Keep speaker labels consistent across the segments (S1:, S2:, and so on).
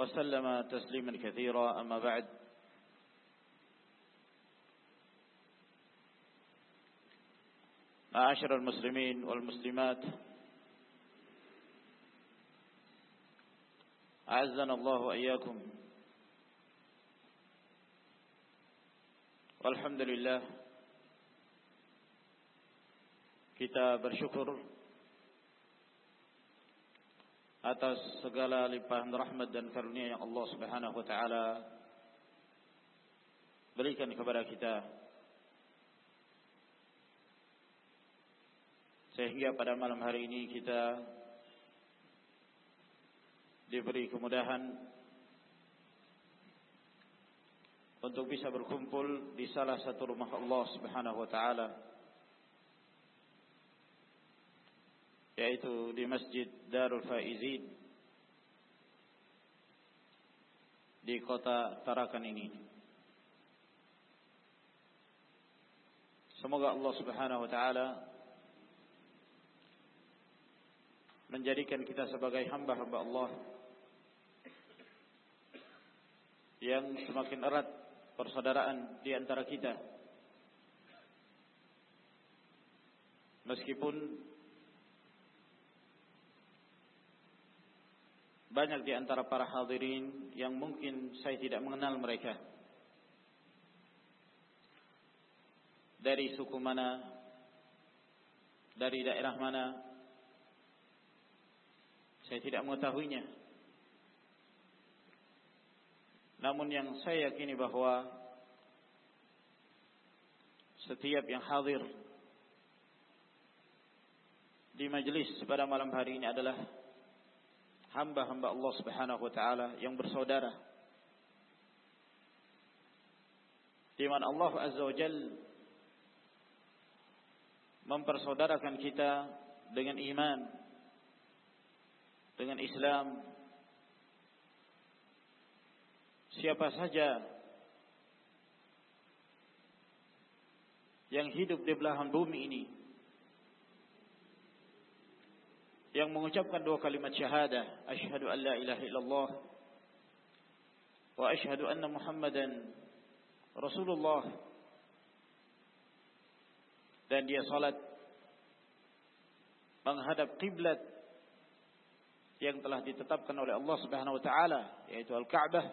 S1: وسلم تسليما كثيرا. أما بعد معاشر المسلمين والمسلمات أعزنا الله وإياكم. والحمد لله kita bersyukur atas segala limpahan rahmat dan karunia yang Allah Subhanahu wa taala berikan kepada kita. Sehingga pada malam hari ini kita diberi kemudahan untuk bisa berkumpul di salah satu rumah Allah Subhanahu wa taala yaitu di Masjid Darul Faizin di kota Tarakan ini. Semoga Allah Subhanahu wa taala menjadikan kita sebagai hamba-hamba Allah yang semakin erat persaudaraan di antara kita. Meskipun banyak di antara para hadirin yang mungkin saya tidak mengenal mereka. Dari suku mana, dari daerah mana, saya tidak mengetahuinya. Namun yang saya yakini bahwa setiap yang hadir di majelis pada malam hari ini adalah hamba-hamba Allah Subhanahu wa taala yang bersaudara. Di mana Allah Azza wa Jal mempersaudarakan kita dengan iman, dengan Islam. Siapa saja yang hidup di belahan bumi ini yang mengucapkan dua kalimat syahadah asyhadu an la ilaha illallah wa asyhadu anna muhammadan rasulullah. Dan dia salat menghadap kiblat yang telah ditetapkan oleh Allah Subhanahu wa taala yaitu Al-Ka'bah.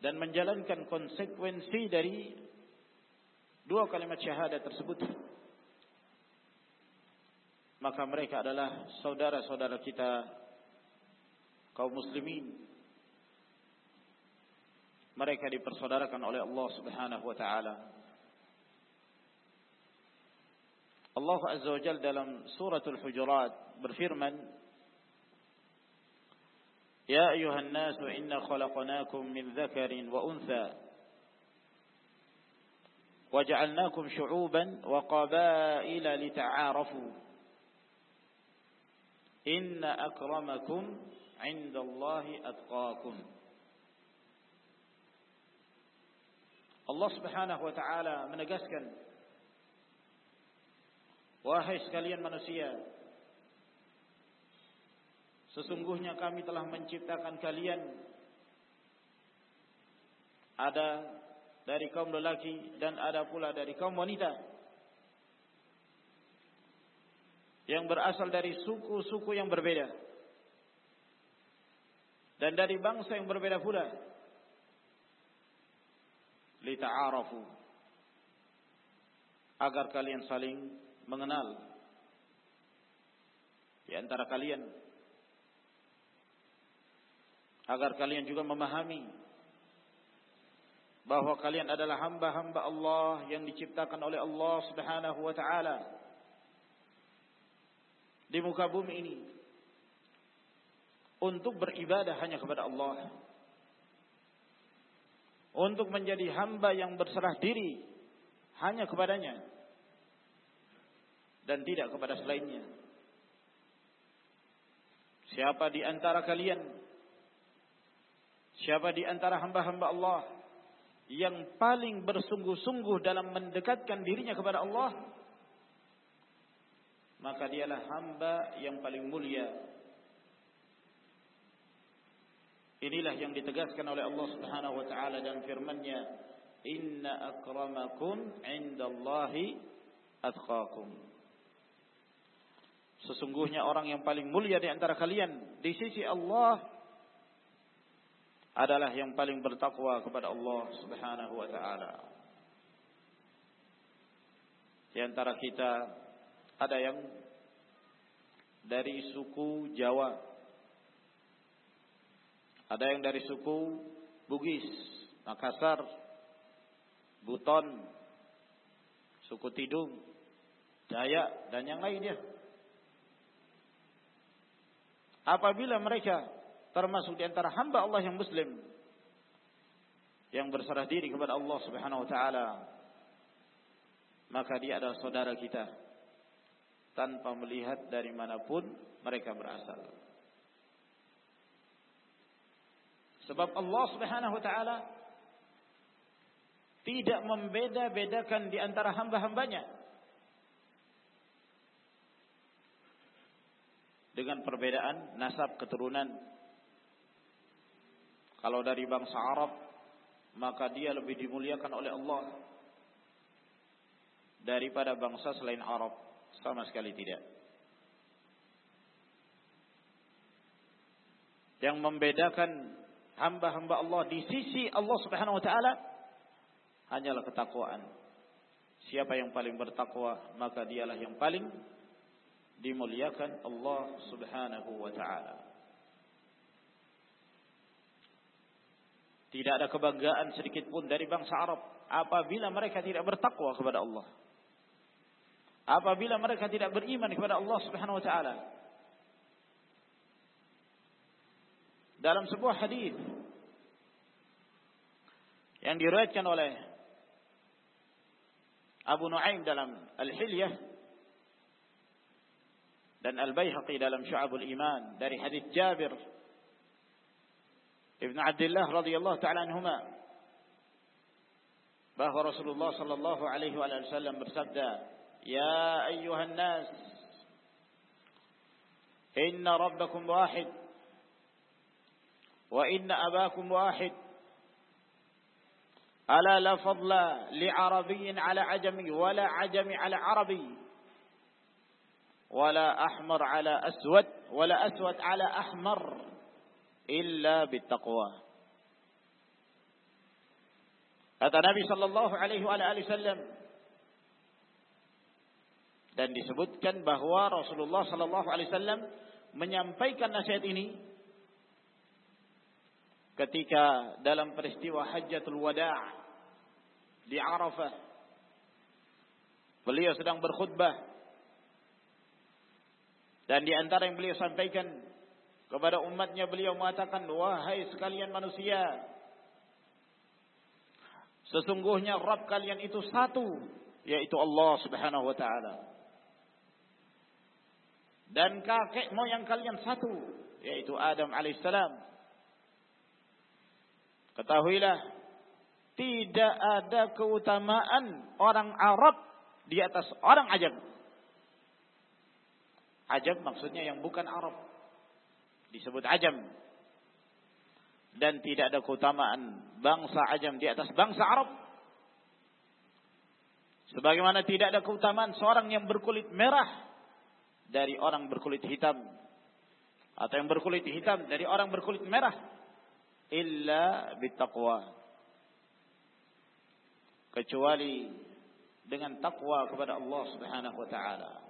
S1: Dan menjalankan konsekuensi dari dua kalimat syahadat tersebut. Maka mereka adalah saudara-saudara kita kaum muslimin. Mereka dipersaudarakan oleh Allah Subhanahu wa taala. Allah Azza wa Jalla dalam suratul Hujurat berfirman Ya ayuhan nas inna khalaqnakum min dzakarin wa untha. وجعلناكم شعوبا وقبائل لتعارفوا. إن أكرمكم عند الله أتقاكم. الله سبحانه وتعالى من أجسكن Wahai sekalian manusia Sesungguhnya kami telah menciptakan kalian. Ada dari kaum lelaki dan ada pula dari kaum wanita. yang berasal dari suku-suku yang berbeda. Dan dari bangsa yang berbeda pula. Lita'arafu. Agar kalian saling mengenal. Di antara kalian. Agar kalian juga memahami bahwa kalian adalah hamba-hamba Allah yang diciptakan oleh Allah Subhanahu wa taala di muka bumi ini untuk beribadah hanya kepada Allah. Untuk menjadi hamba yang berserah diri hanya kepadanya dan tidak kepada selainnya. Siapa di antara kalian Siapa di antara hamba-hamba Allah yang paling bersungguh-sungguh dalam mendekatkan dirinya kepada Allah maka dialah hamba yang paling mulia. Inilah yang ditegaskan oleh Allah Subhanahu wa taala dalam firman-Nya, "Inna akramakum 'indallahi atqakum." Sesungguhnya orang yang paling mulia di antara kalian di sisi Allah adalah yang paling bertakwa kepada Allah Subhanahu wa taala. Di antara kita ada yang dari suku Jawa. Ada yang dari suku Bugis, Makassar, Buton, suku Tidung, Dayak dan yang lainnya. Apabila mereka termasuk di antara hamba Allah yang muslim yang berserah diri kepada Allah Subhanahu wa taala maka dia adalah saudara kita tanpa melihat dari manapun mereka berasal. Sebab Allah Subhanahu wa taala tidak membeda-bedakan di antara hamba-hambanya dengan perbedaan nasab keturunan. Kalau dari bangsa Arab, maka dia lebih dimuliakan oleh Allah daripada bangsa selain Arab. Sama sekali tidak. Yang membedakan hamba-hamba Allah di sisi Allah Subhanahu wa taala hanyalah ketakwaan. Siapa yang paling bertakwa, maka dialah yang paling dimuliakan Allah Subhanahu wa taala. Tidak ada kebanggaan sedikit pun dari bangsa Arab apabila mereka tidak bertakwa kepada Allah apabila mereka tidak beriman kepada Allah Subhanahu wa taala. Dalam sebuah hadis yang diriwayatkan oleh Abu Nuaim dalam Al-Hilyah dan Al-Baihaqi dalam Syu'abul Iman dari hadis Jabir Ibn Abdullah radhiyallahu taala anhuma bahwa Rasulullah sallallahu alaihi wasallam bersabda يا أيها الناس إن ربكم واحد وإن أباكم واحد ألا لا فضل لعربي على عجمي ولا عجمي على عربي ولا أحمر على أسود ولا أسود على أحمر. illa bittaqwa. Kata Nabi sallallahu alaihi wasallam dan disebutkan bahwa Rasulullah sallallahu alaihi wasallam menyampaikan nasihat ini ketika dalam peristiwa Hajjatul Wada' di Arafah beliau sedang berkhutbah dan di antara yang beliau sampaikan kepada umatnya beliau mengatakan wahai sekalian manusia sesungguhnya Rabb kalian itu satu yaitu Allah Subhanahu wa taala dan kakek moyang kalian satu yaitu Adam alaihissalam. Ketahuilah tidak ada keutamaan orang Arab di atas orang Ajam. Ajam maksudnya yang bukan Arab. Disebut Ajam. Dan tidak ada keutamaan bangsa Ajam di atas bangsa Arab. Sebagaimana tidak ada keutamaan seorang yang berkulit merah dari orang berkulit hitam atau yang berkulit hitam dari orang berkulit merah illa bittaqwa kecuali dengan takwa kepada Allah Subhanahu wa taala.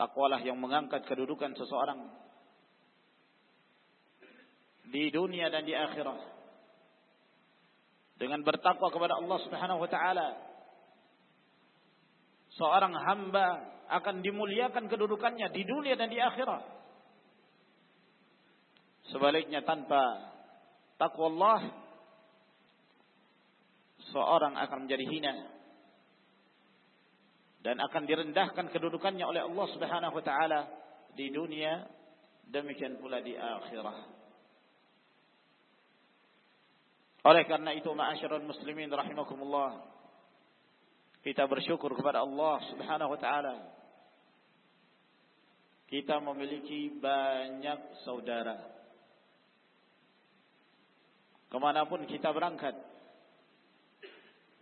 S1: Takwalah yang mengangkat kedudukan seseorang di dunia dan di akhirat. Dengan bertakwa kepada Allah Subhanahu wa taala, seorang hamba akan dimuliakan kedudukannya di dunia dan di akhirat. Sebaliknya tanpa takwa Allah seorang akan menjadi hina dan akan direndahkan kedudukannya oleh Allah Subhanahu wa taala di dunia demikian pula di akhirat. Oleh karena itu ma'asyiral muslimin rahimakumullah kita bersyukur kepada Allah Subhanahu wa taala kita memiliki banyak saudara kemanapun kita berangkat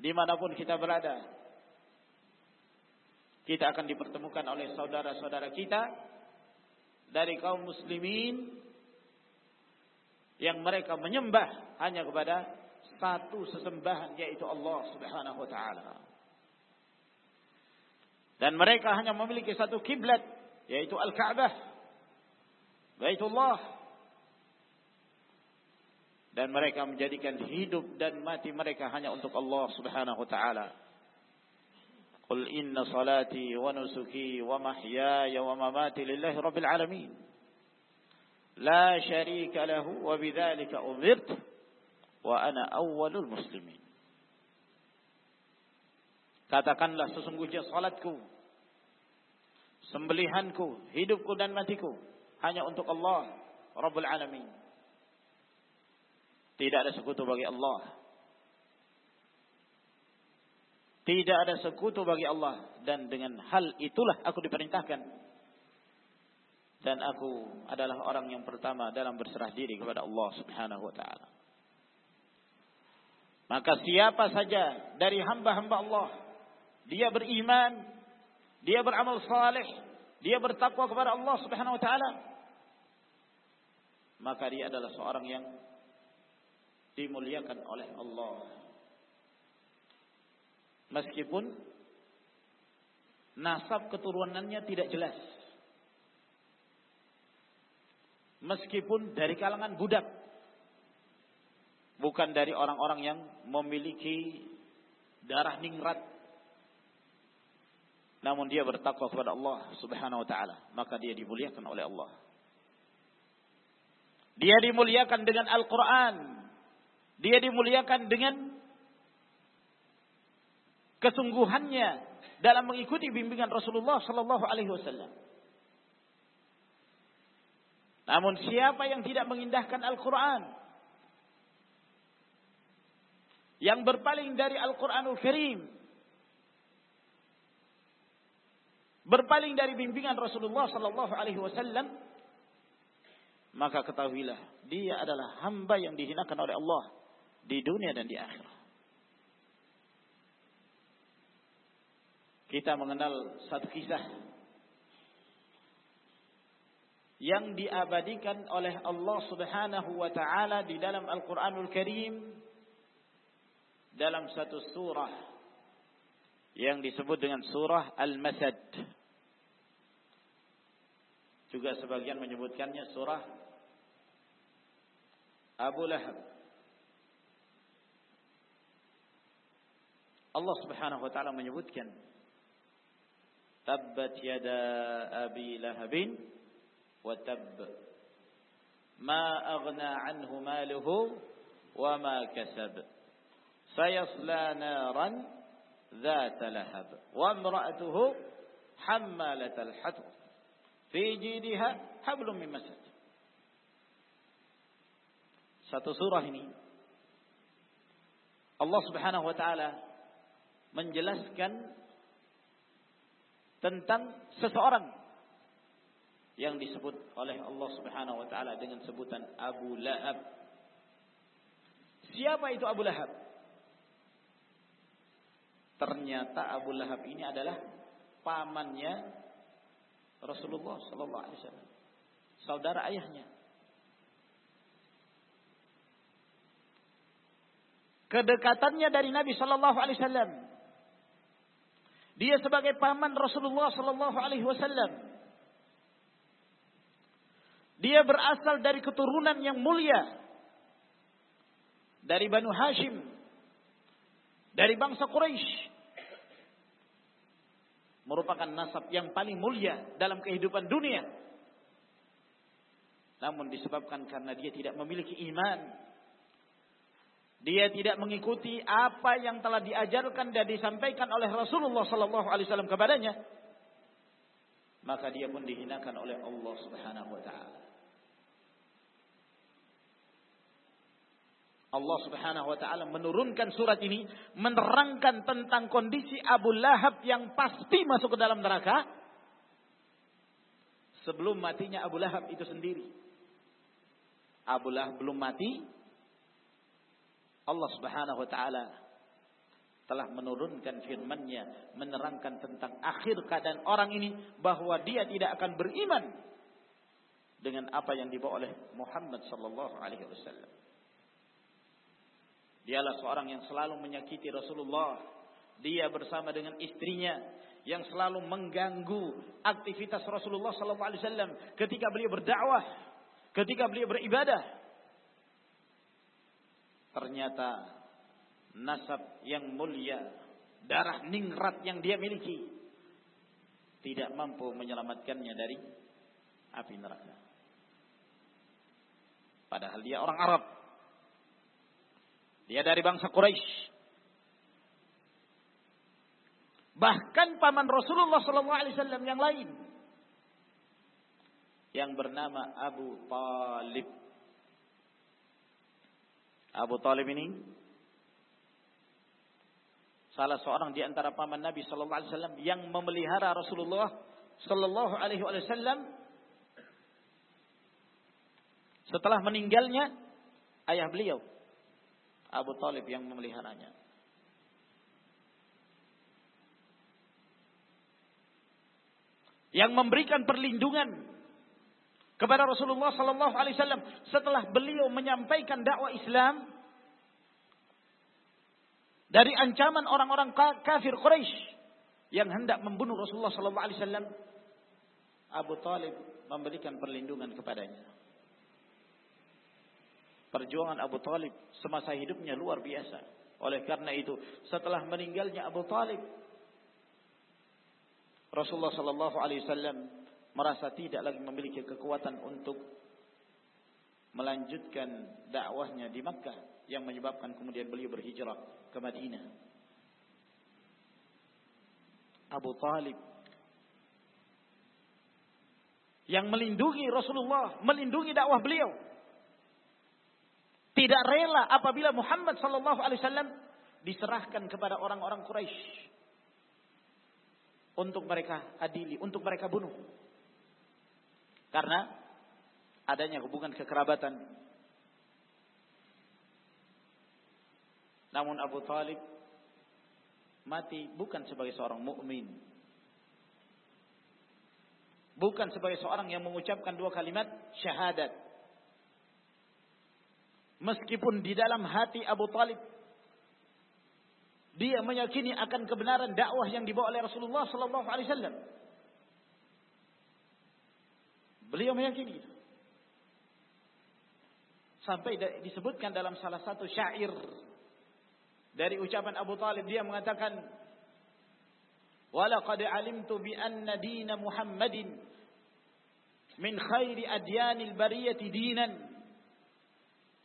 S1: dimanapun kita berada. Kita akan dipertemukan oleh saudara-saudara kita dari kaum muslimin yang mereka menyembah hanya kepada satu sesembahan yaitu Allah Subhanahu wa taala. Dan mereka hanya memiliki satu kiblat yaitu Al-Ka'bah. Baitullah dan mereka menjadikan hidup dan mati mereka hanya untuk Allah Subhanahu wa taala. Wa mahyaya wa mamati lillahi rabbil alamin. La syarika lahu wa bidzalika umirtu wa ana awwalul muslimin. Katakanlah sesungguhnya salatku, sembelihanku, hidupku dan matiku hanya untuk Allah Rabbul Alamin. Tidak ada sekutu bagi Allah. Tidak ada sekutu bagi Allah. Dan dengan hal itulah aku diperintahkan. Dan aku adalah orang yang pertama dalam berserah diri kepada Allah subhanahu wa ta'ala. Maka siapa saja dari hamba-hamba Allah. Dia beriman. Dia beramal saleh. Dia bertakwa kepada Allah subhanahu wa ta'ala. Maka dia adalah seorang yang dimuliakan oleh Allah. Meskipun nasab keturunannya tidak jelas. Meskipun dari kalangan budak. Bukan dari orang-orang yang memiliki darah ningrat. Namun dia bertakwa kepada Allah subhanahu wa ta'ala. Maka dia dimuliakan oleh Allah. Dia dimuliakan dengan Al-Quran. Dia dimuliakan dengan kesungguhannya dalam mengikuti bimbingan Rasulullah sallallahu alaihi wasallam. Namun siapa yang tidak mengindahkan Al-Qur'an yang berpaling dari Al-Qur'anul Karim berpaling dari bimbingan Rasulullah sallallahu alaihi wasallam maka ketahuilah dia adalah hamba yang dihinakan oleh Allah di dunia dan di akhirat. Kita mengenal satu kisah yang diabadikan oleh Allah Subhanahu wa taala di dalam Al-Qur'anul Karim dalam satu surah yang disebut dengan surah Al-Masad. Juga sebagian menyebutkannya surah Abu Lahab. Allah Subhanahu wa taala menyebutkan Tabbat yada abi lahabin wa tabb ma aghna anhu maluhu wa ma kasab sayasla naran ذات لهب وامرأته حمالة الحطب في جيدها حبل من مسد satu surah ini Allah Subhanahu wa taala menjelaskan tentang seseorang yang disebut oleh Allah Subhanahu wa taala dengan sebutan Abu Lahab. Siapa itu Abu Lahab? Ternyata Abu Lahab ini adalah pamannya Rasulullah sallallahu alaihi wasallam. Saudara ayahnya. Kedekatannya dari Nabi sallallahu alaihi wasallam. Dia sebagai paman Rasulullah sallallahu alaihi wasallam. Dia berasal dari keturunan yang mulia. Dari Banu Hashim. Dari bangsa Quraisy merupakan nasab yang paling mulia dalam kehidupan dunia. Namun disebabkan karena dia tidak memiliki iman, dia tidak mengikuti apa yang telah diajarkan dan disampaikan oleh Rasulullah sallallahu alaihi wasallam kepadanya, maka dia pun dihinakan oleh Allah Subhanahu wa taala. Allah Subhanahu wa taala menurunkan surat ini menerangkan tentang kondisi Abu Lahab yang pasti masuk ke dalam neraka sebelum matinya Abu Lahab itu sendiri. Abu Lahab belum mati Allah Subhanahu wa taala telah menurunkan firman-Nya menerangkan tentang akhir keadaan orang ini bahwa dia tidak akan beriman dengan apa yang dibawa oleh Muhammad sallallahu alaihi wasallam. Dialah seorang yang selalu menyakiti Rasulullah. Dia bersama dengan istrinya yang selalu mengganggu aktivitas Rasulullah sallallahu alaihi wasallam ketika beliau berdakwah, ketika beliau beribadah. Ternyata nasab yang mulia, darah ningrat yang dia miliki tidak mampu menyelamatkannya dari api neraka. Padahal dia orang Arab dia dari bangsa Quraisy. Bahkan paman Rasulullah SAW yang lain. Yang bernama Abu Talib. Abu Talib ini salah seorang di antara paman Nabi sallallahu alaihi wasallam yang memelihara Rasulullah sallallahu alaihi wasallam setelah meninggalnya ayah beliau Abu Talib yang memeliharanya. Yang memberikan perlindungan kepada Rasulullah sallallahu alaihi wasallam setelah beliau menyampaikan dakwah Islam dari ancaman orang-orang kafir Quraisy yang hendak membunuh Rasulullah sallallahu alaihi wasallam Abu Talib memberikan perlindungan kepadanya. Perjuangan Abu Talib semasa hidupnya luar biasa. Oleh karena itu, setelah meninggalnya Abu Talib, Rasulullah Sallallahu Alaihi Wasallam merasa tidak lagi memiliki kekuatan untuk melanjutkan dakwahnya di Makkah yang menyebabkan kemudian beliau berhijrah ke Madinah. Abu Talib yang melindungi Rasulullah, melindungi dakwah beliau tidak rela apabila Muhammad sallallahu alaihi wasallam diserahkan kepada orang-orang Quraisy untuk mereka adili, untuk mereka bunuh. Karena adanya hubungan kekerabatan. Namun Abu Talib mati bukan sebagai seorang mukmin. Bukan sebagai seorang yang mengucapkan dua kalimat syahadat. Meskipun di dalam hati Abu Talib dia meyakini akan kebenaran dakwah yang dibawa oleh Rasulullah sallallahu alaihi wasallam. Beliau meyakini itu. Sampai disebutkan dalam salah satu syair dari ucapan Abu Talib dia mengatakan Walaqad alimtu bi anna dina Muhammadin min khairi adyanil bariyati dinan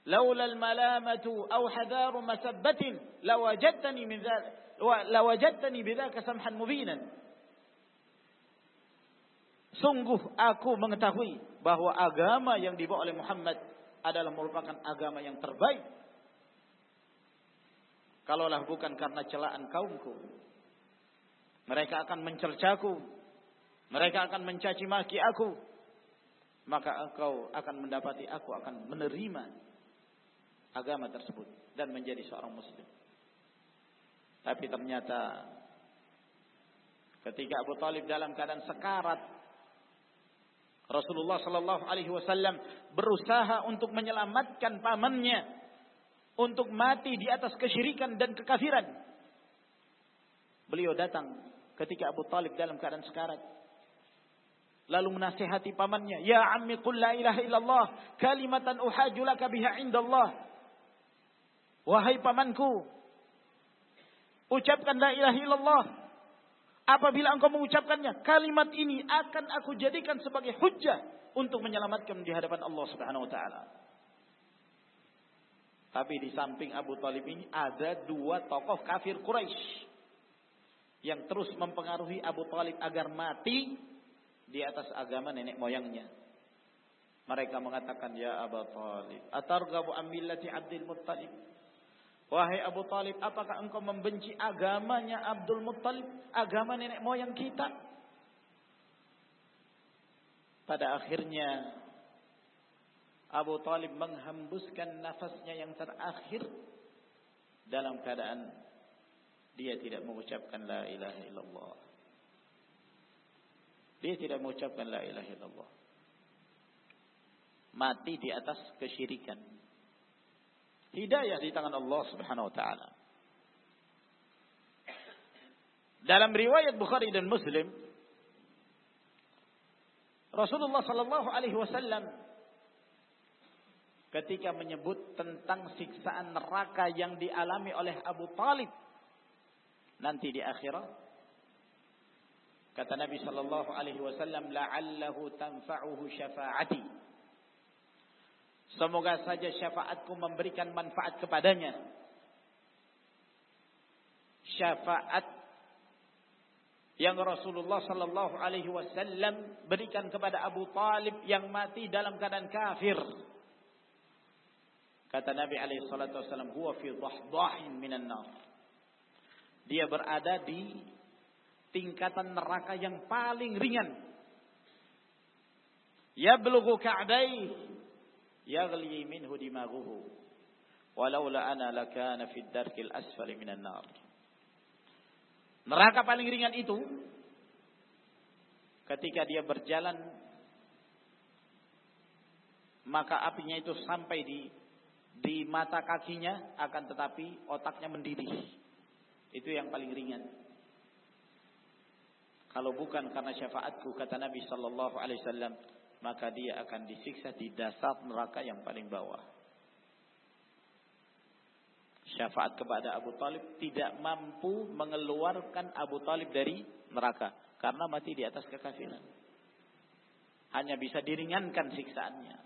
S1: لولا الملامة أو حذار مسبة لوجدتني من ذلك لوجدتني بذاك سمحا مبينا Sungguh aku mengetahui bahwa agama yang dibawa oleh Muhammad adalah merupakan agama yang terbaik. Kalaulah bukan karena celaan kaumku, mereka akan mencercaku, mereka akan mencaci maki aku, maka engkau akan mendapati aku akan menerima agama tersebut dan menjadi seorang muslim. Tapi ternyata ketika Abu Talib dalam keadaan sekarat Rasulullah sallallahu alaihi wasallam berusaha untuk menyelamatkan pamannya untuk mati di atas kesyirikan dan kekafiran. Beliau datang ketika Abu Talib dalam keadaan sekarat. Lalu menasihati pamannya, "Ya ammi qul la ilaha illallah, kalimatan uhaju laka biha indallah." Wahai pamanku, ucapkan la ilaha illallah. Apabila engkau mengucapkannya, kalimat ini akan aku jadikan sebagai hujjah untuk menyelamatkan di hadapan Allah Subhanahu wa taala. Tapi di samping Abu Talib ini ada dua tokoh kafir Quraisy yang terus mempengaruhi Abu Talib agar mati di atas agama nenek moyangnya. Mereka mengatakan, Ya Abu Talib, atargabu amillati Abdul Muttalib. Wahai Abu Talib, apakah engkau membenci agamanya Abdul Muttalib? Agama nenek moyang kita? Pada akhirnya Abu Talib menghembuskan nafasnya yang terakhir dalam keadaan dia tidak mengucapkan la ilaha illallah. Dia tidak mengucapkan la ilaha illallah. Mati di atas kesyirikan. Hidayah di tangan Allah Subhanahu wa taala. Dalam riwayat Bukhari dan Muslim Rasulullah sallallahu alaihi wasallam ketika menyebut tentang siksaan neraka yang dialami oleh Abu Talib nanti di akhirat kata Nabi sallallahu alaihi wasallam la'allahu tanfa'uhu syafa'ati Semoga saja syafaatku memberikan manfaat kepadanya. Syafaat yang Rasulullah sallallahu alaihi wasallam berikan kepada Abu Talib yang mati dalam keadaan kafir. Kata Nabi alaihi salatu wasallam, "Huwa fi dhahdahin minan nar." Dia berada di tingkatan neraka yang paling ringan. Yablughu ka'bayhi yaghli minhu dimaghuhu walaula ana lakana fid darkil asfali minan nar neraka paling ringan itu ketika dia berjalan maka apinya itu sampai di di mata kakinya akan tetapi otaknya mendidih. Itu yang paling ringan. Kalau bukan karena syafaatku kata Nabi sallallahu alaihi wasallam maka dia akan disiksa di dasar neraka yang paling bawah. Syafaat kepada Abu Talib tidak mampu mengeluarkan Abu Talib dari neraka karena mati di atas kekafiran. Hanya bisa diringankan siksaannya.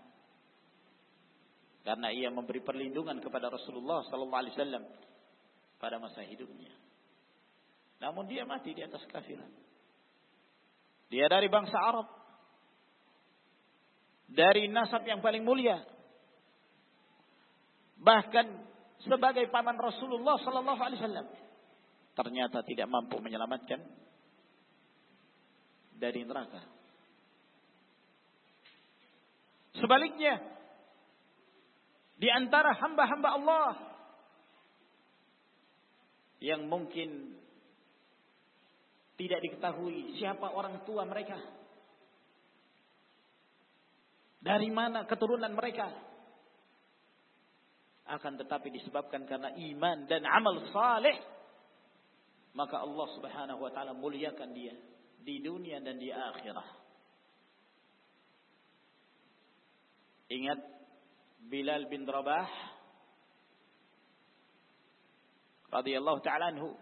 S1: Karena ia memberi perlindungan kepada Rasulullah sallallahu alaihi wasallam pada masa hidupnya. Namun dia mati di atas kafiran. Dia dari bangsa Arab dari nasab yang paling mulia. Bahkan sebagai paman Rasulullah sallallahu alaihi wasallam ternyata tidak mampu menyelamatkan dari neraka. Sebaliknya, di antara hamba-hamba Allah yang mungkin tidak diketahui siapa orang tua mereka dari mana keturunan mereka? Akan tetapi disebabkan karena iman dan amal saleh, maka Allah Subhanahu wa taala muliakan dia di dunia dan di akhirat. Ingat Bilal bin Rabah radhiyallahu taala anhu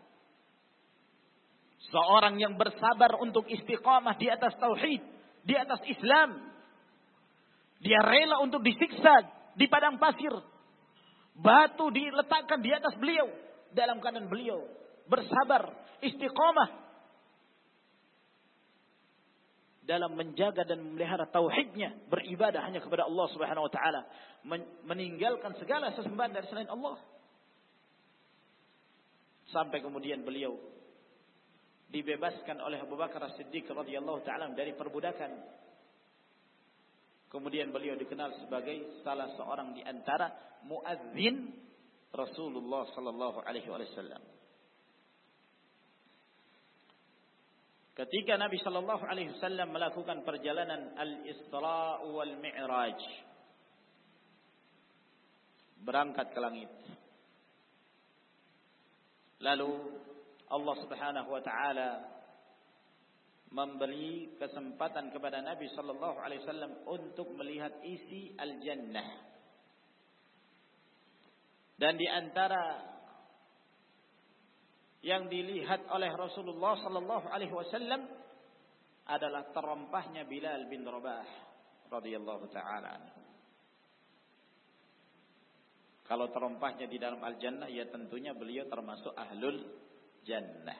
S1: seorang yang bersabar untuk istiqamah di atas tauhid, di atas Islam, dia rela untuk disiksa di padang pasir. Batu diletakkan di atas beliau. Dalam keadaan beliau. Bersabar. Istiqomah. Dalam menjaga dan memelihara tauhidnya. Beribadah hanya kepada Allah subhanahu wa ta'ala. Meninggalkan segala sesembahan dari selain Allah. Sampai kemudian beliau dibebaskan oleh Abu Bakar As-Siddiq radhiyallahu taala dari perbudakan Kemudian beliau dikenal sebagai salah seorang di antara muadzin Rasulullah sallallahu alaihi wasallam. ketika Nabi sallallahu alaihi wasallam melakukan perjalanan al-Isra wal Mi'raj berangkat ke langit lalu Allah Subhanahu wa taala memberi kesempatan kepada Nabi sallallahu alaihi wasallam untuk melihat isi al-jannah dan di antara yang dilihat oleh Rasulullah sallallahu alaihi wasallam adalah terompahnya Bilal bin Rabah radhiyallahu taala Kalau terompahnya di dalam al-jannah ya tentunya beliau termasuk ahlul jannah.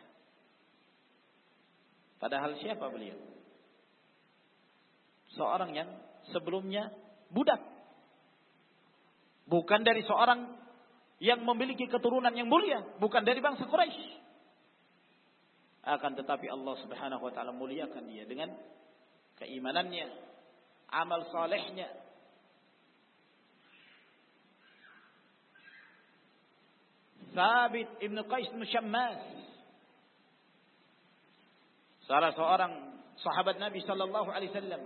S1: Padahal siapa beliau? Seorang yang sebelumnya budak. Bukan dari seorang yang memiliki keturunan yang mulia, bukan dari bangsa Quraisy. Akan tetapi Allah Subhanahu wa taala muliakan dia dengan keimanannya, amal salehnya. Sabit Ibn Qais Musyammas salah seorang sahabat Nabi sallallahu alaihi wasallam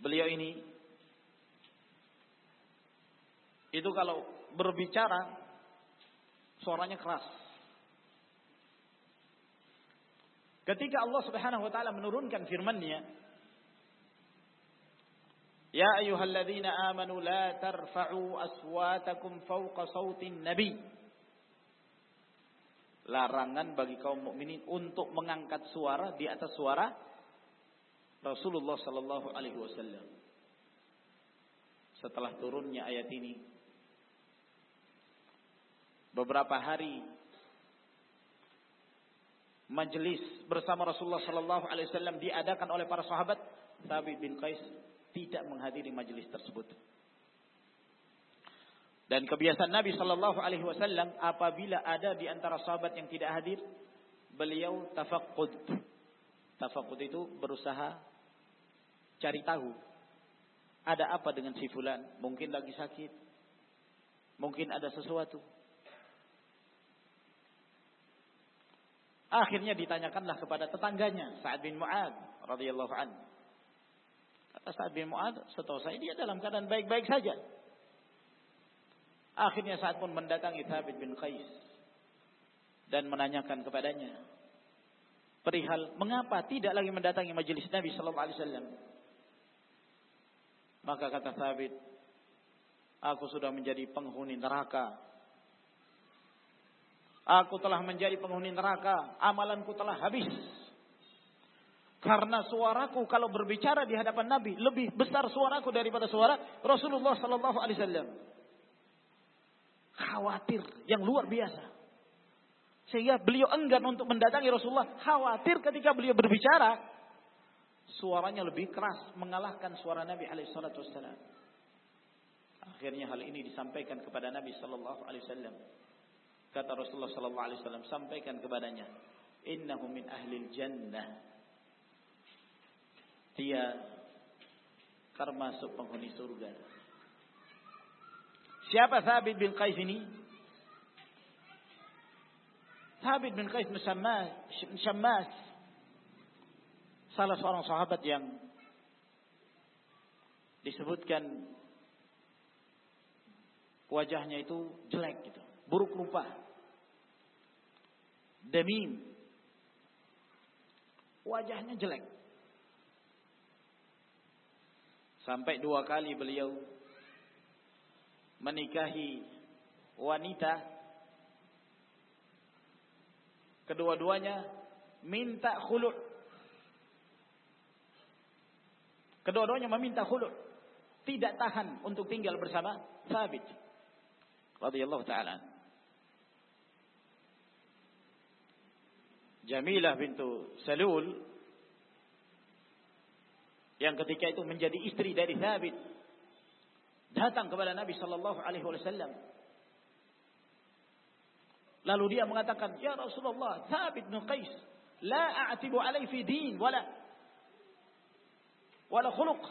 S1: beliau ini itu kalau berbicara suaranya keras. Ketika Allah Subhanahu wa taala menurunkan firman-Nya, "Ya ayyuhalladzina amanu la tarfa'u aswatakum fawqa sautin nabi." Larangan bagi kaum mukminin untuk mengangkat suara di atas suara Rasulullah sallallahu alaihi wasallam. Setelah turunnya ayat ini, beberapa hari majelis bersama Rasulullah sallallahu alaihi wasallam diadakan oleh para sahabat, Thabit bin Qais tidak menghadiri majelis tersebut. Dan kebiasaan Nabi sallallahu alaihi wasallam apabila ada di antara sahabat yang tidak hadir, beliau tafaqqud. Tafaqqud itu berusaha cari tahu ada apa dengan si fulan, mungkin lagi sakit, mungkin ada sesuatu. Akhirnya ditanyakanlah kepada tetangganya Sa'ad bin Mu'ad radhiyallahu an. Kata Sa'ad bin Mu'ad, setahu saya dia dalam keadaan baik-baik saja. Akhirnya saat pun mendatangi Thabit bin Qais dan menanyakan kepadanya perihal mengapa tidak lagi mendatangi majelis Nabi sallallahu alaihi wasallam. Maka kata Thabit, aku sudah menjadi penghuni neraka Aku telah menjadi penghuni neraka, amalanku telah habis. Karena suaraku kalau berbicara di hadapan Nabi lebih besar suaraku daripada suara Rasulullah sallallahu alaihi wasallam. Khawatir yang luar biasa. Sehingga beliau enggan untuk mendatangi Rasulullah, khawatir ketika beliau berbicara suaranya lebih keras mengalahkan suara Nabi wasallam. Akhirnya hal ini disampaikan kepada Nabi wasallam. Kata Rasulullah wasallam sampaikan kepadanya, "Innahu min ahli jannah." Dia termasuk penghuni surga. Siapa Thabit bin Qais ini? Thabit bin Qais Syammas salah seorang sahabat yang disebutkan wajahnya itu jelek gitu buruk rupa, demim, wajahnya jelek. Sampai dua kali beliau menikahi wanita. Kedua-duanya minta khulu. Kedua-duanya meminta khulu. Tidak tahan untuk tinggal bersama Sabit. Radiyallahu ta'ala. Jamilah bintu Salul yang ketika itu menjadi istri dari Thabit datang kepada Nabi sallallahu alaihi wasallam lalu dia mengatakan ya Rasulullah Thabit bin Qais la a'tibu alai fi din wala wala khuluq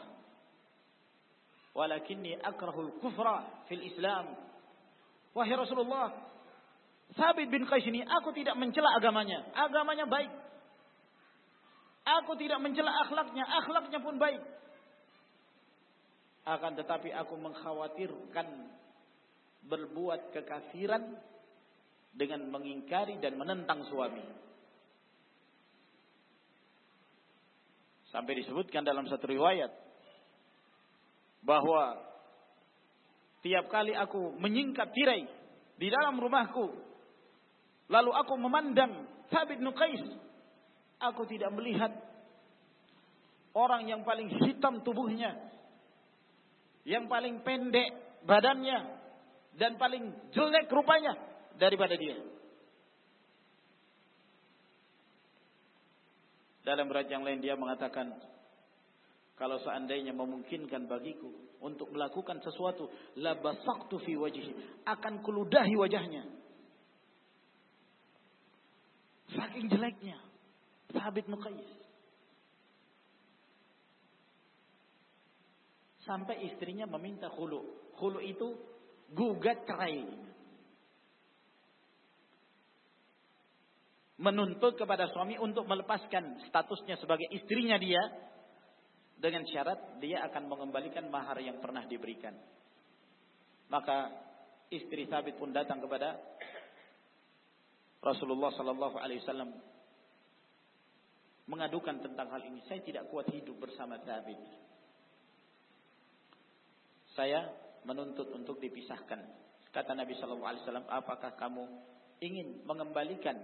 S1: walakinni akrahu al-kufra fil Islam wahai Rasulullah Sabit bin Qais ini aku tidak mencela agamanya. Agamanya baik. Aku tidak mencela akhlaknya. Akhlaknya pun baik. Akan tetapi aku mengkhawatirkan berbuat kekafiran dengan mengingkari dan menentang suami. Sampai disebutkan dalam satu riwayat bahwa tiap kali aku menyingkap tirai di dalam rumahku, lalu aku memandang Thabit Nuqais, aku tidak melihat orang yang paling hitam tubuhnya, yang paling pendek badannya, dan paling jelek rupanya daripada dia. Dalam berat yang lain dia mengatakan, kalau seandainya memungkinkan bagiku untuk melakukan sesuatu, la basaqtu fi wajhi, akan kuludahi wajahnya. Saking jeleknya Sabit Nuqais. Sampai istrinya meminta khulu. Khulu itu gugat cerai. menuntut kepada suami untuk melepaskan statusnya sebagai istrinya dia dengan syarat dia akan mengembalikan mahar yang pernah diberikan. Maka istri Thabit pun datang kepada Rasulullah sallallahu alaihi wasallam mengadukan tentang hal ini. Saya tidak kuat hidup bersama Thabit. Saya menuntut untuk dipisahkan. Kata Nabi sallallahu alaihi wasallam, "Apakah kamu ingin mengembalikan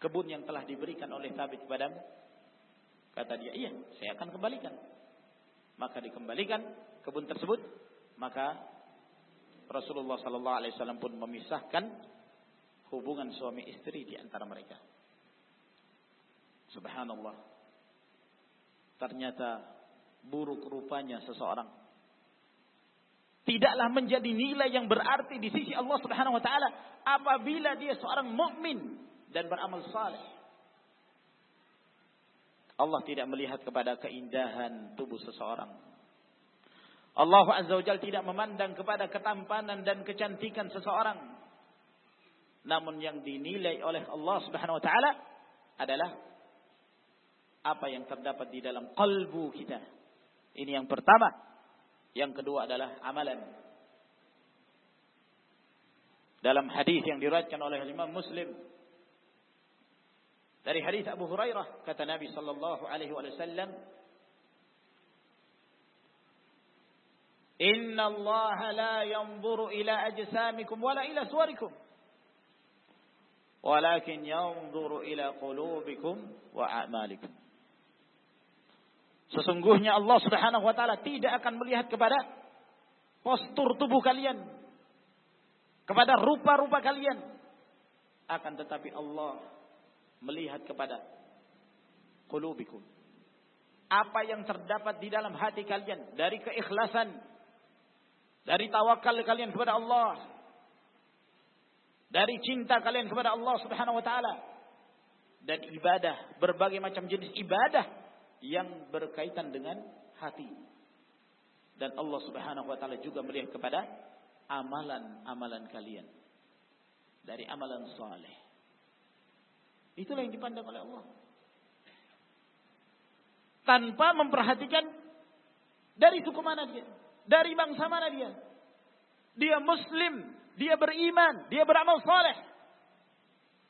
S1: kebun yang telah diberikan oleh Thabit kepadamu? Kata dia, iya, saya akan kembalikan. Maka dikembalikan kebun tersebut, maka Rasulullah sallallahu alaihi wasallam pun memisahkan hubungan suami istri di antara mereka. Subhanallah. Ternyata buruk rupanya seseorang tidaklah menjadi nilai yang berarti di sisi Allah Subhanahu wa taala apabila dia seorang mukmin dan beramal saleh. Allah tidak melihat kepada keindahan tubuh seseorang. Allah Azza wa Jalla tidak memandang kepada ketampanan dan kecantikan seseorang. Namun yang dinilai oleh Allah Subhanahu wa taala adalah apa yang terdapat di dalam kalbu kita. Ini yang pertama. Yang kedua adalah amalan. Dalam hadis yang diriwayatkan oleh Imam Muslim. Dari hadis Abu Hurairah kata Nabi sallallahu alaihi wasallam Inna Allah la yanzuru ila ajsamikum wala ila suwarikum. Walakin yanzuru ila qulubikum wa a'malikum Sesungguhnya Allah Subhanahu wa taala tidak akan melihat kepada postur tubuh kalian kepada rupa-rupa kalian akan tetapi Allah melihat kepada qulubikum. Apa yang terdapat di dalam hati kalian dari keikhlasan, dari tawakal kalian kepada Allah, dari cinta kalian kepada Allah Subhanahu wa taala dan ibadah, berbagai macam jenis ibadah yang berkaitan dengan hati. Dan Allah Subhanahu wa taala juga melihat kepada amalan-amalan kalian dari amalan saleh. Itulah yang dipandang oleh Allah. Tanpa memperhatikan dari suku mana dia, dari bangsa mana dia. Dia muslim, dia beriman, dia beramal saleh.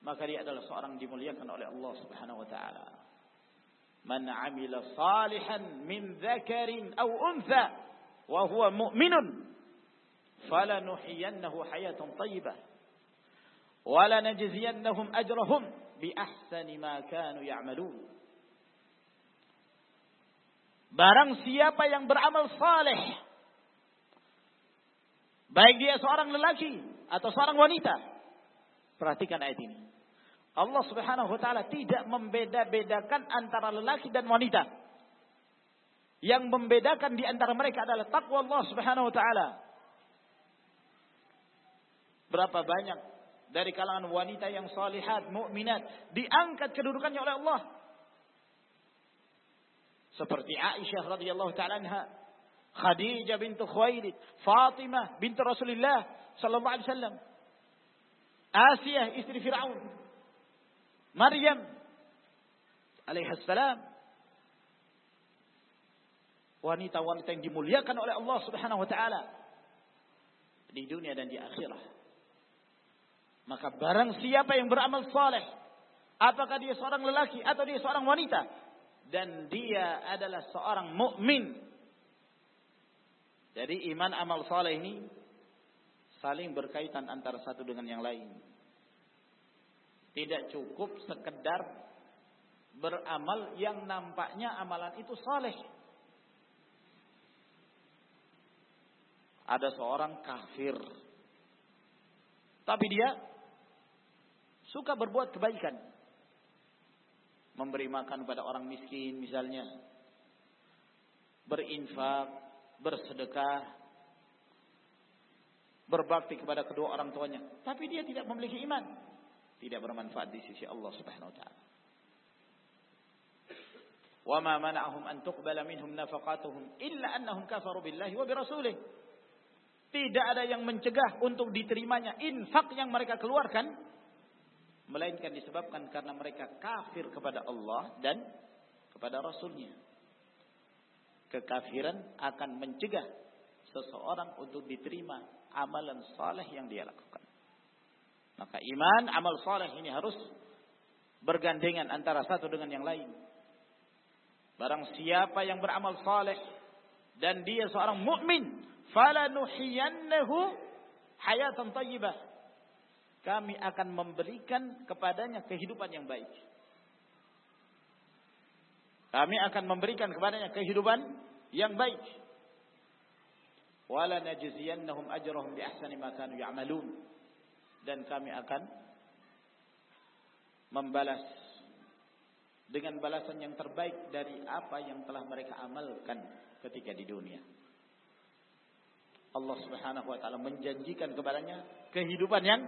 S1: Maka dia adalah seorang dimuliakan oleh Allah Subhanahu wa taala. Man 'amila salihan min dzakarin aw untha wa huwa mu'minun falanuhyiyannahu hayatan thayyibah wa lanajziyannahum ajrahum bi ahsani ma kanu ya'malun. Barang siapa yang beramal saleh baik dia seorang lelaki atau seorang wanita. Perhatikan ayat ini. Allah Subhanahu wa taala tidak membeda-bedakan antara lelaki dan wanita. Yang membedakan di antara mereka adalah takwa Allah Subhanahu wa taala. Berapa banyak dari kalangan wanita yang salihat, mukminat, diangkat kedudukannya oleh Allah. Seperti Aisyah radhiyallahu taala anha, Khadijah bintu Khuwailid, Fatimah bintu Rasulullah sallallahu alaihi wasallam. Asia istri Firaun. Maryam alaihissalam. Wanita-wanita yang dimuliakan oleh Allah Subhanahu wa taala di dunia dan di akhirat. Maka barang siapa yang beramal saleh, apakah dia seorang lelaki atau dia seorang wanita dan dia adalah seorang mukmin. Jadi iman amal saleh ini saling berkaitan antara satu dengan yang lain. Tidak cukup sekedar beramal yang nampaknya amalan itu saleh. Ada seorang kafir. Tapi dia suka berbuat kebaikan. Memberi makan kepada orang miskin misalnya. Berinfak, bersedekah, berbakti kepada kedua orang tuanya. Tapi dia tidak memiliki iman tidak bermanfaat di sisi Allah Subhanahu wa taala. Wa ma mana'ahum an tuqbala minhum nafaqatuhum illa annahum kafaru billahi wa birasulih. Tidak ada yang mencegah untuk diterimanya infak yang mereka keluarkan melainkan disebabkan karena mereka kafir kepada Allah dan kepada rasulnya. Kekafiran akan mencegah seseorang untuk diterima amalan saleh yang dia lakukan. Maka iman, amal saleh ini harus bergandengan antara satu dengan yang lain. Barang siapa yang beramal saleh dan dia seorang mukmin falanuhiyannahu hayatan thayyibah. Kami akan memberikan kepadanya kehidupan yang baik. Kami akan memberikan kepadanya kehidupan yang baik. Wala najziyannahum ajrahum bi ahsani ma kanu ya'malun. Dan kami akan membalas dengan balasan yang terbaik dari apa yang telah mereka amalkan ketika di dunia. Allah Subhanahu wa taala menjanjikan kepadanya kehidupan yang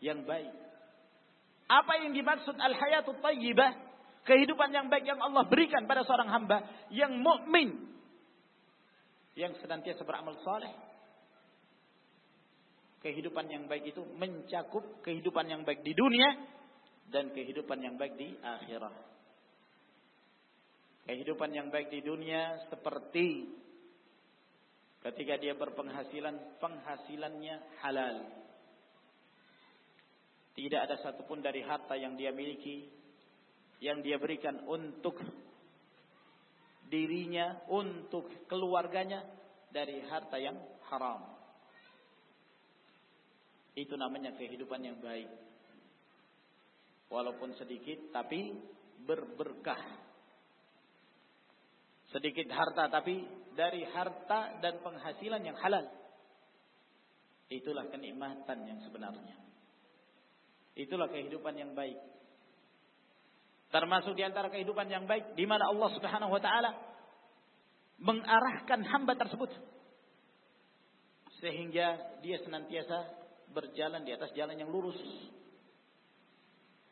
S1: yang baik. Apa yang dimaksud al-hayatut thayyibah? Kehidupan yang baik yang Allah berikan pada seorang hamba yang mukmin yang senantiasa beramal saleh. Kehidupan yang baik itu mencakup kehidupan yang baik di dunia dan kehidupan yang baik di akhirat. Kehidupan yang baik di dunia seperti Ketika dia berpenghasilan, penghasilannya halal. Tidak ada satupun dari harta yang dia miliki yang dia berikan untuk dirinya, untuk keluarganya dari harta yang haram. Itu namanya kehidupan yang baik. Walaupun sedikit tapi berberkah. Sedikit harta tapi dari harta dan penghasilan yang halal. Itulah kenikmatan yang sebenarnya. Itulah kehidupan yang baik. Termasuk di antara kehidupan yang baik di mana Allah Subhanahu wa taala mengarahkan hamba tersebut sehingga dia senantiasa berjalan di atas jalan yang lurus.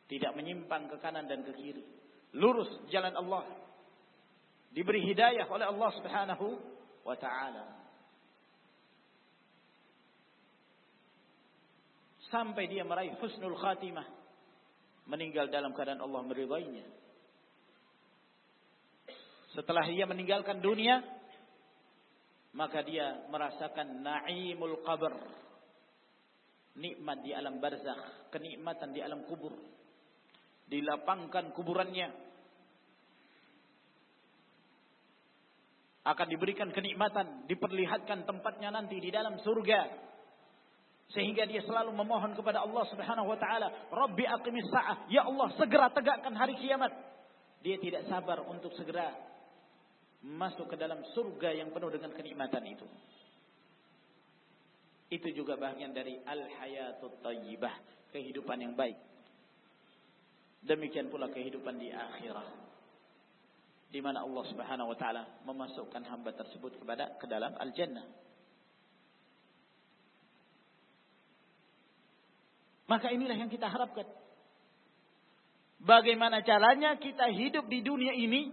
S1: Tidak menyimpang ke kanan dan ke kiri. Lurus jalan Allah diberi hidayah oleh Allah Subhanahu wa taala. Sampai dia meraih husnul khatimah, meninggal dalam keadaan Allah meridainya. Setelah dia meninggalkan dunia, maka dia merasakan naimul qabr. Nikmat di alam barzakh, kenikmatan di alam kubur. Dilapangkan kuburannya akan diberikan kenikmatan, diperlihatkan tempatnya nanti di dalam surga. Sehingga dia selalu memohon kepada Allah Subhanahu wa taala, "Rabbi aqimis sa'ah." Ya Allah, segera tegakkan hari kiamat. Dia tidak sabar untuk segera masuk ke dalam surga yang penuh dengan kenikmatan itu. Itu juga bagian dari al-hayatut thayyibah, kehidupan yang baik. Demikian pula kehidupan di akhirat di mana Allah Subhanahu wa taala memasukkan hamba tersebut kepada ke dalam al-jannah. Maka inilah yang kita harapkan. Bagaimana caranya kita hidup di dunia ini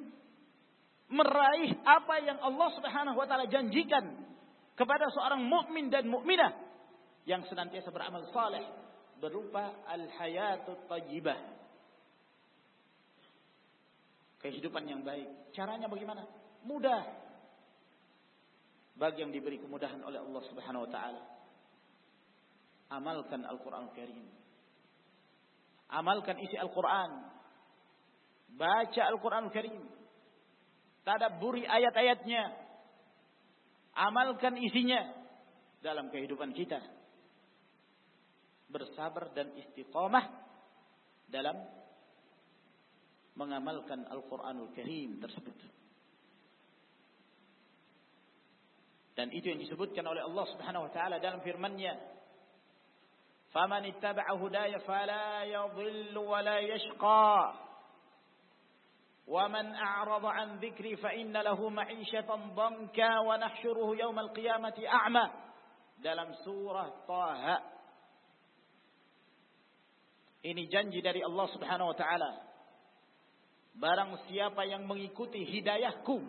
S1: meraih apa yang Allah Subhanahu wa taala janjikan kepada seorang mukmin dan mukminah yang senantiasa beramal saleh, berupa al-hayatut tayyibah. Kehidupan yang baik. Caranya bagaimana? Mudah. Bagi yang diberi kemudahan oleh Allah Subhanahu wa taala. Amalkan Al-Qur'an Al Karim. Amalkan isi Al-Qur'an. Baca Al-Qur'an Al Karim. Tadabburi ayat-ayatnya. Amalkan isinya dalam kehidupan kita bersabar dan istiqamah dalam mengamalkan Al-Quranul Karim tersebut. Dan itu yang disebutkan oleh Allah Subhanahu wa taala dalam firman-Nya. "Faman ittaba'a hudaya fala yadhillu wa la yashqa." ومن أعرض عن ذكري فإن له معيشة ضنكا ونحشره يوم القيامة أعمى dalam surah Taha ini janji dari Allah Subhanahu wa taala. Barang siapa yang mengikuti hidayahku.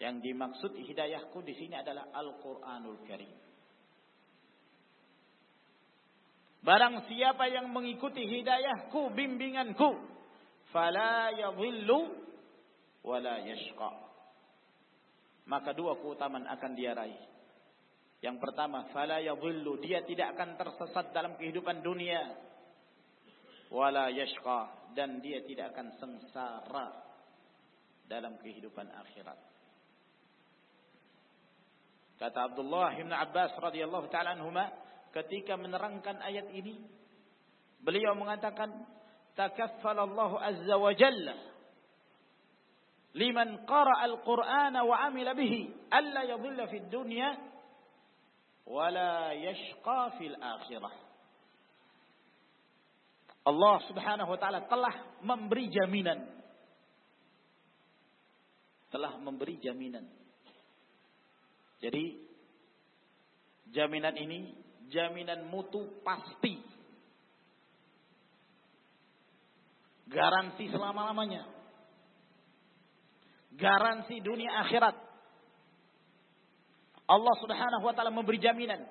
S1: Yang dimaksud hidayahku di sini adalah Al-Qur'anul Karim. Barang siapa yang mengikuti hidayahku, bimbinganku, fala yadhillu wala yashqa. Maka dua keutamaan akan dia raih. Yang pertama, fala yadhillu, dia tidak akan tersesat dalam kehidupan dunia. Wala yashqa dan dia tidak akan sengsara dalam kehidupan akhirat. Kata Abdullah bin Abbas radhiyallahu taala anhuma ketika menerangkan ayat ini, beliau mengatakan, "Takaffala Allah azza wa jalla liman qara'a al-Qur'ana wa 'amila bihi alla yadhilla fid dunya wala yashqa fil akhirah. Allah Subhanahu wa taala telah memberi jaminan. Telah memberi jaminan. Jadi jaminan ini jaminan mutu pasti. Garansi selama-lamanya. Garansi dunia akhirat. Allah Subhanahu wa taala memberi jaminan.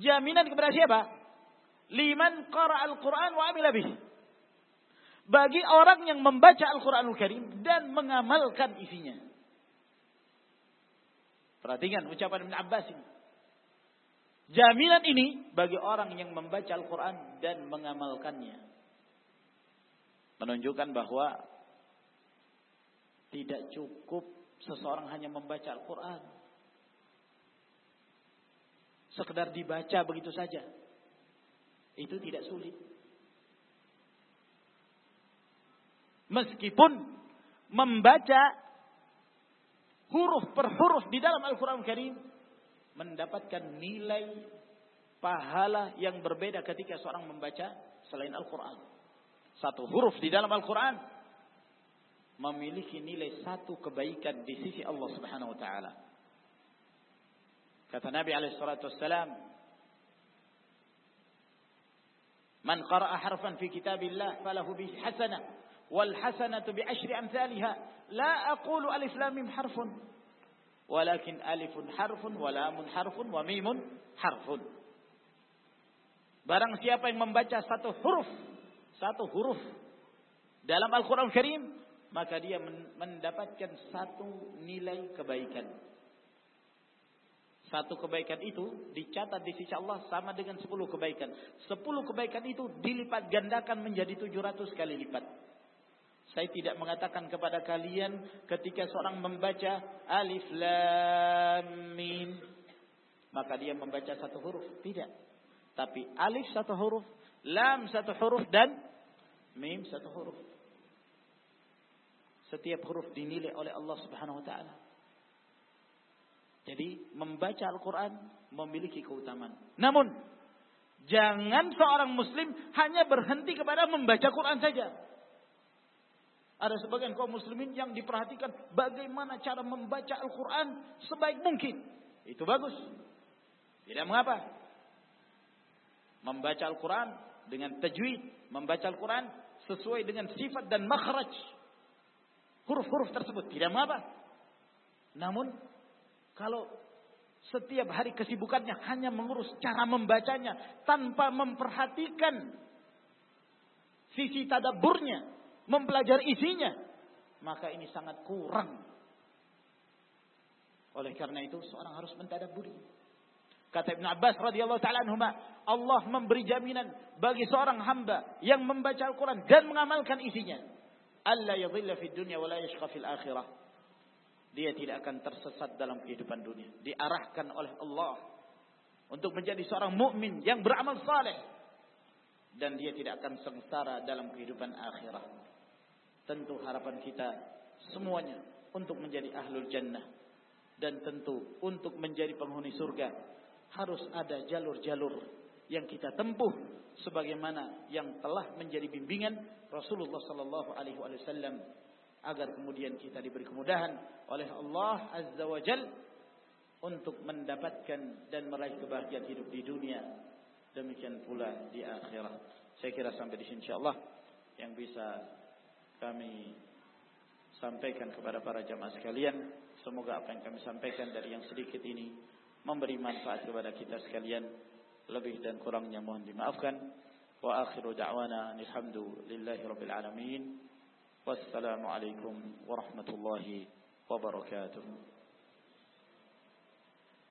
S1: Jaminan kepada siapa? Liman qara al-Qur'an wa amila bih. Bagi orang yang membaca Al-Qur'anul Karim dan mengamalkan isinya. Perhatikan ucapan Ibn Abbas ini. Jaminan ini bagi orang yang membaca Al-Quran dan mengamalkannya. Menunjukkan bahwa tidak cukup seseorang hanya membaca Al-Quran sekedar dibaca begitu saja. Itu tidak sulit. Meskipun membaca huruf per huruf di dalam Al-Quran Karim mendapatkan nilai pahala yang berbeda ketika seorang membaca selain Al-Quran. Satu huruf di dalam Al-Quran memiliki nilai satu kebaikan di sisi Allah Subhanahu wa taala. Kata Nabi alaihi salatu wassalam, "Man qara'a harfan fi kitabillah falahu bi hasanah wal hasanatu bi asyri amsalha." La aqulu alif lam mim harfun, walakin alifun harfun wa lamun harfun wa mimun harfun. Barang siapa yang membaca satu huruf, satu huruf dalam Al-Quran Karim, maka dia mendapatkan satu nilai kebaikan. Satu kebaikan itu dicatat di sisi Allah sama dengan sepuluh kebaikan. Sepuluh kebaikan itu dilipat gandakan menjadi tujuh ratus kali lipat. Saya tidak mengatakan kepada kalian ketika seorang membaca alif lam mim maka dia membaca satu huruf, tidak. Tapi alif satu huruf, lam satu huruf dan mim satu huruf. Setiap huruf dinilai oleh Allah Subhanahu wa taala. Jadi membaca Al-Quran memiliki keutamaan. Namun jangan seorang Muslim hanya berhenti kepada membaca Quran saja. Ada sebagian kaum muslimin yang diperhatikan bagaimana cara membaca Al-Quran sebaik mungkin. Itu bagus. Tidak mengapa. Membaca Al-Quran dengan tajwid. Membaca Al-Quran sesuai dengan sifat dan makhraj. Huruf-huruf tersebut. Tidak mengapa. Namun kalau setiap hari kesibukannya hanya mengurus cara membacanya tanpa memperhatikan sisi tadaburnya, mempelajari isinya, maka ini sangat kurang. Oleh karena itu seorang harus mentadaburi. Kata Ibn Abbas radhiyallahu taala anhuma, Allah memberi jaminan bagi seorang hamba yang membaca Al-Qur'an dan mengamalkan isinya, alla yadhilla fid dunya wa la yashqa fil akhirah. Dia tidak akan tersesat dalam kehidupan dunia, diarahkan oleh Allah untuk menjadi seorang mukmin yang beramal saleh. Dan dia tidak akan sengsara dalam kehidupan akhirat. Tentu harapan kita semuanya untuk menjadi ahlul jannah. Dan tentu untuk menjadi penghuni surga harus ada jalur-jalur yang kita tempuh sebagaimana yang telah menjadi bimbingan Rasulullah sallallahu alaihi wasallam agar kemudian kita diberi kemudahan oleh Allah azza wa jal untuk mendapatkan dan meraih kebahagiaan hidup di dunia. Demikian pula di akhirat. Saya kira sampai di sini insyaallah yang bisa kami sampaikan kepada para jamaah sekalian. Semoga apa yang kami sampaikan dari yang sedikit ini memberi manfaat kepada kita sekalian. Lebih dan kurangnya mohon dimaafkan. Wa akhiru da'wana alhamdulillahi rabbil alamin. Wassalamu alaikum warahmatullahi wabarakatuh